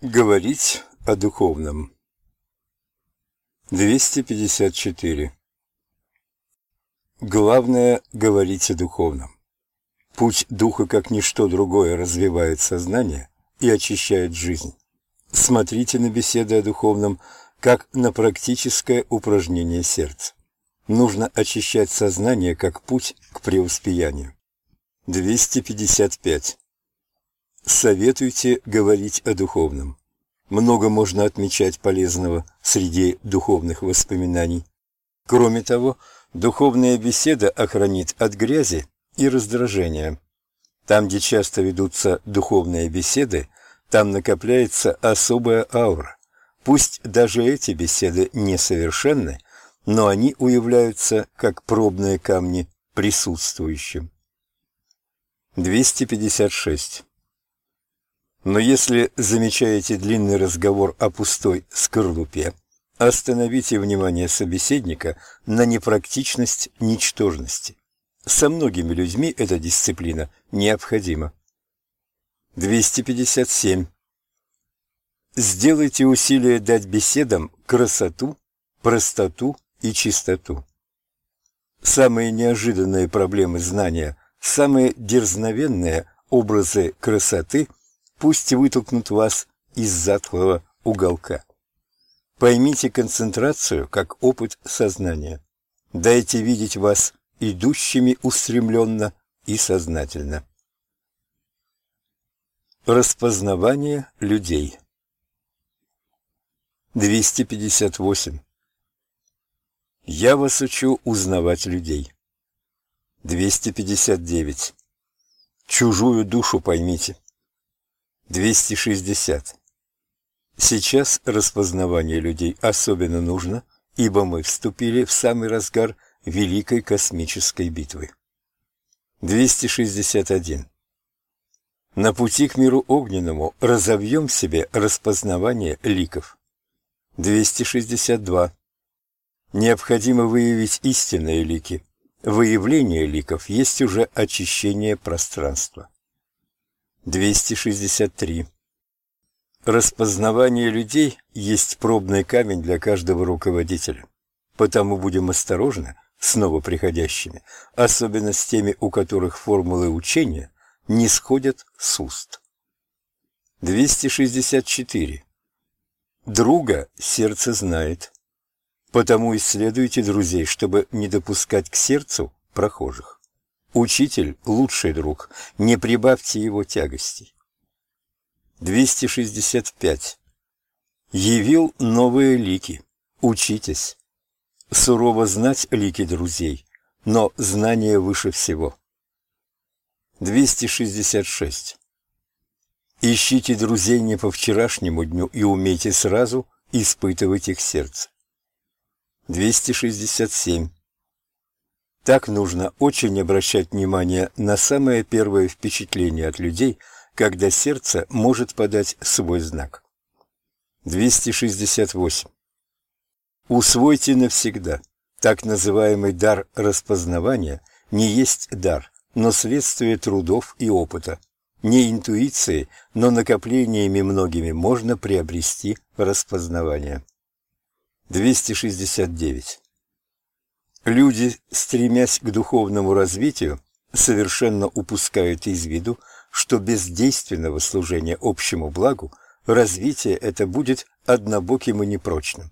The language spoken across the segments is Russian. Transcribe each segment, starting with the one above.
Говорить о духовном. 254. Главное – говорить о духовном. Путь духа, как ничто другое, развивает сознание и очищает жизнь. Смотрите на беседы о духовном, как на практическое упражнение сердца. Нужно очищать сознание, как путь к преуспеянию. 255. Советуйте говорить о духовном. Много можно отмечать полезного среди духовных воспоминаний. Кроме того, духовная беседа охранит от грязи и раздражения. Там, где часто ведутся духовные беседы, там накопляется особая аура. Пусть даже эти беседы несовершенны, но они уявляются как пробные камни присутствующим. 256. Но если замечаете длинный разговор о пустой скорлупе, остановите внимание собеседника на непрактичность ничтожности. Со многими людьми эта дисциплина необходима. 257. Сделайте усилие дать беседам красоту, простоту и чистоту. Самые неожиданные проблемы знания, самые дерзновенные образы красоты пусть вытолкнут вас из затхлого уголка. Поймите концентрацию как опыт сознания. Дайте видеть вас идущими устремленно и сознательно. Распознавание людей 258. Я вас учу узнавать людей. 259. Чужую душу поймите. 260. Сейчас распознавание людей особенно нужно, ибо мы вступили в самый разгар Великой космической битвы. 261. На пути к миру огненному разовьем в себе распознавание ликов. 262. Необходимо выявить истинные лики. Выявление ликов есть уже очищение пространства. 263. Распознавание людей есть пробный камень для каждого руководителя. Потому будем осторожны с новоприходящими, особенно с теми, у которых формулы учения не сходят с уст. 264. Друга сердце знает. Потому исследуйте друзей, чтобы не допускать к сердцу прохожих. Учитель – лучший друг, не прибавьте его тягостей. 265. Явил новые лики. Учитесь. Сурово знать лики друзей, но знание выше всего. 266. Ищите друзей не по вчерашнему дню и умейте сразу испытывать их сердце. 267. Так нужно очень обращать внимание на самое первое впечатление от людей, когда сердце может подать свой знак. 268. Усвойте навсегда. Так называемый дар распознавания не есть дар, но следствие трудов и опыта. Не интуицией, но накоплениями многими можно приобрести распознавание. 269. Люди, стремясь к духовному развитию, совершенно упускают из виду, что без действенного служения общему благу развитие это будет однобоким и непрочным.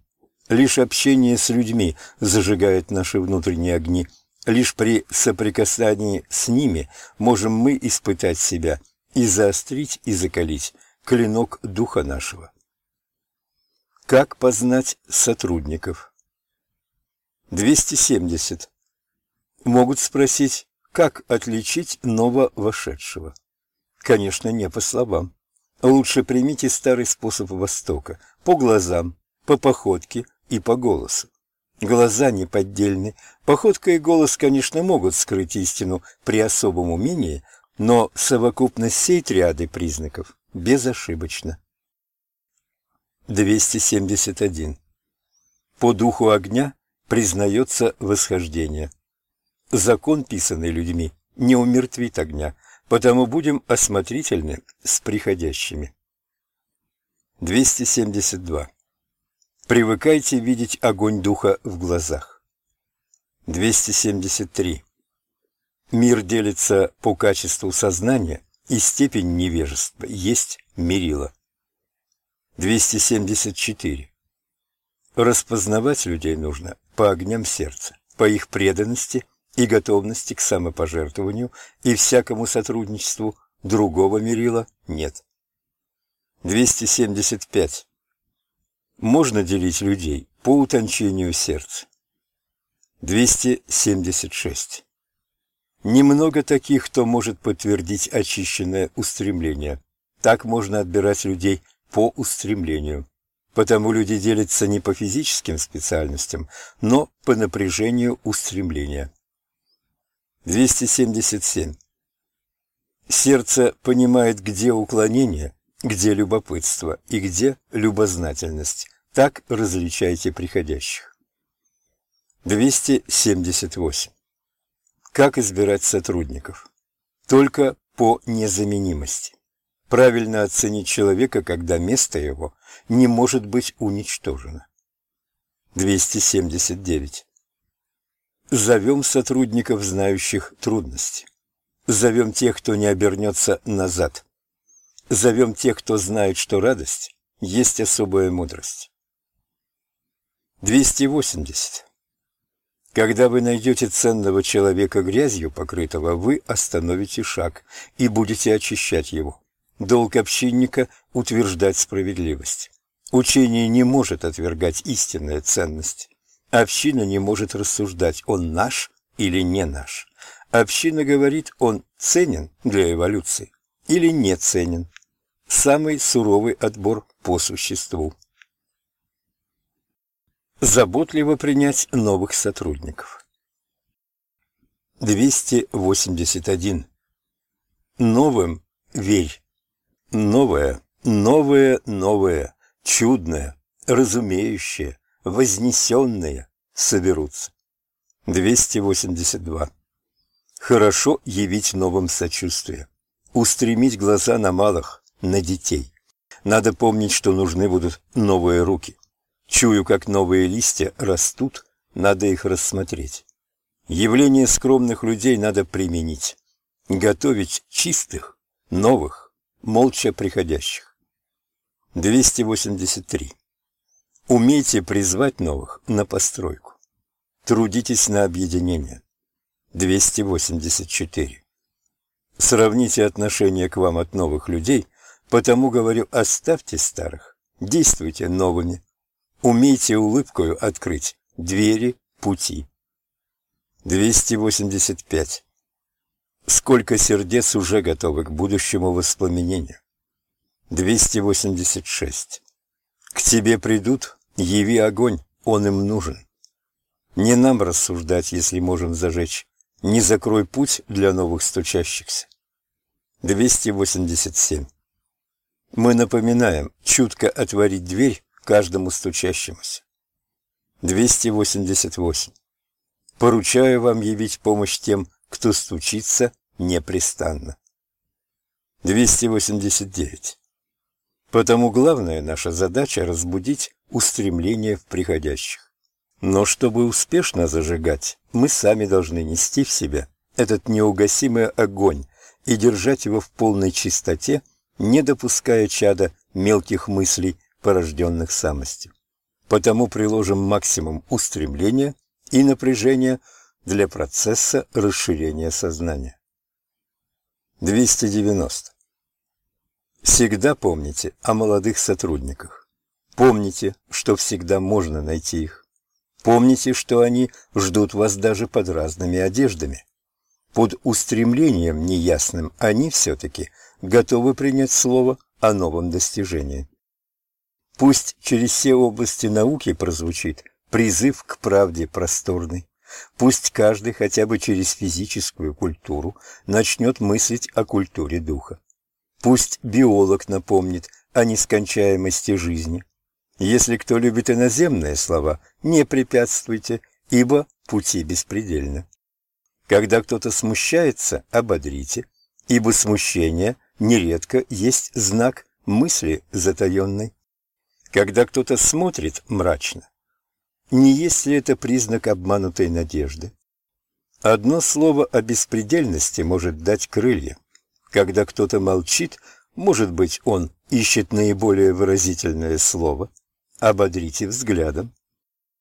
Лишь общение с людьми зажигает наши внутренние огни. Лишь при соприкасании с ними можем мы испытать себя и заострить и закалить клинок духа нашего. Как познать сотрудников? 270. Могут спросить, как отличить нововошедшего? Конечно, не по словам. Лучше примите старый способ Востока, по глазам, по походке и по голосу. Глаза неподдельны, походка и голос, конечно, могут скрыть истину при особом умении, но совокупность всей триады признаков безошибочна. 271. По духу огня признается восхождение. Закон, писанный людьми, не умертвит огня, потому будем осмотрительны с приходящими. 272. Привыкайте видеть огонь духа в глазах. 273. Мир делится по качеству сознания, и степень невежества есть мерило. 274. Распознавать людей нужно по огням сердца, по их преданности и готовности к самопожертвованию и всякому сотрудничеству, другого мерила нет. 275. Можно делить людей по утончению сердца. 276. Немного таких, кто может подтвердить очищенное устремление. Так можно отбирать людей по устремлению. Потому люди делятся не по физическим специальностям, но по напряжению устремления. 277. Сердце понимает, где уклонение, где любопытство и где любознательность. Так различайте приходящих. 278. Как избирать сотрудников? Только по незаменимости. Правильно оценить человека, когда место его не может быть уничтожено. 279. Зовем сотрудников, знающих трудности. Зовем тех, кто не обернется назад. Зовем тех, кто знает, что радость есть особая мудрость. 280. Когда вы найдете ценного человека грязью покрытого, вы остановите шаг и будете очищать его. Долг общинника – утверждать справедливость. Учение не может отвергать истинная ценность. Община не может рассуждать, он наш или не наш. Община говорит, он ценен для эволюции или не ценен. Самый суровый отбор по существу. Заботливо принять новых сотрудников. 281. Новым верь. Новое, новое, новое, чудное, разумеющее, вознесенное соберутся. 282. Хорошо явить новым сочувствие. Устремить глаза на малых, на детей. Надо помнить, что нужны будут новые руки. Чую, как новые листья растут, надо их рассмотреть. Явление скромных людей надо применить. Готовить чистых, новых, молча приходящих. 283. Умейте призвать новых на постройку. Трудитесь на объединение. 284. Сравните отношение к вам от новых людей, потому говорю, оставьте старых, действуйте новыми. Умейте улыбкою открыть двери пути. 285. Сколько сердец уже готовы к будущему воспламенению? 286. К тебе придут, яви огонь, он им нужен. Не нам рассуждать, если можем зажечь. Не закрой путь для новых стучащихся. 287. Мы напоминаем чутко отворить дверь каждому стучащемуся. 288. Поручаю вам явить помощь тем, кто стучится непрестанно. 289. Потому главная наша задача – разбудить устремление в приходящих. Но чтобы успешно зажигать, мы сами должны нести в себе этот неугасимый огонь и держать его в полной чистоте, не допуская чада мелких мыслей порожденных самостью. Потому приложим максимум устремления и напряжения для процесса расширения сознания. 290. Всегда помните о молодых сотрудниках. Помните, что всегда можно найти их. Помните, что они ждут вас даже под разными одеждами. Под устремлением неясным они все-таки готовы принять слово о новом достижении. Пусть через все области науки прозвучит призыв к правде просторный. Пусть каждый хотя бы через физическую культуру начнет мыслить о культуре духа. Пусть биолог напомнит о нескончаемости жизни. Если кто любит иноземные слова, не препятствуйте, ибо пути беспредельны. Когда кто-то смущается, ободрите, ибо смущение нередко есть знак мысли затаенной. Когда кто-то смотрит мрачно, не есть ли это признак обманутой надежды? Одно слово о беспредельности может дать крылья. Когда кто-то молчит, может быть, он ищет наиболее выразительное слово. Ободрите взглядом.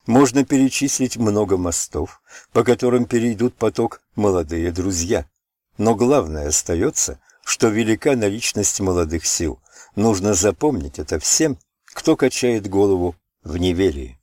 Можно перечислить много мостов, по которым перейдут поток молодые друзья. Но главное остается, что велика наличность молодых сил. Нужно запомнить это всем, кто качает голову в неверии.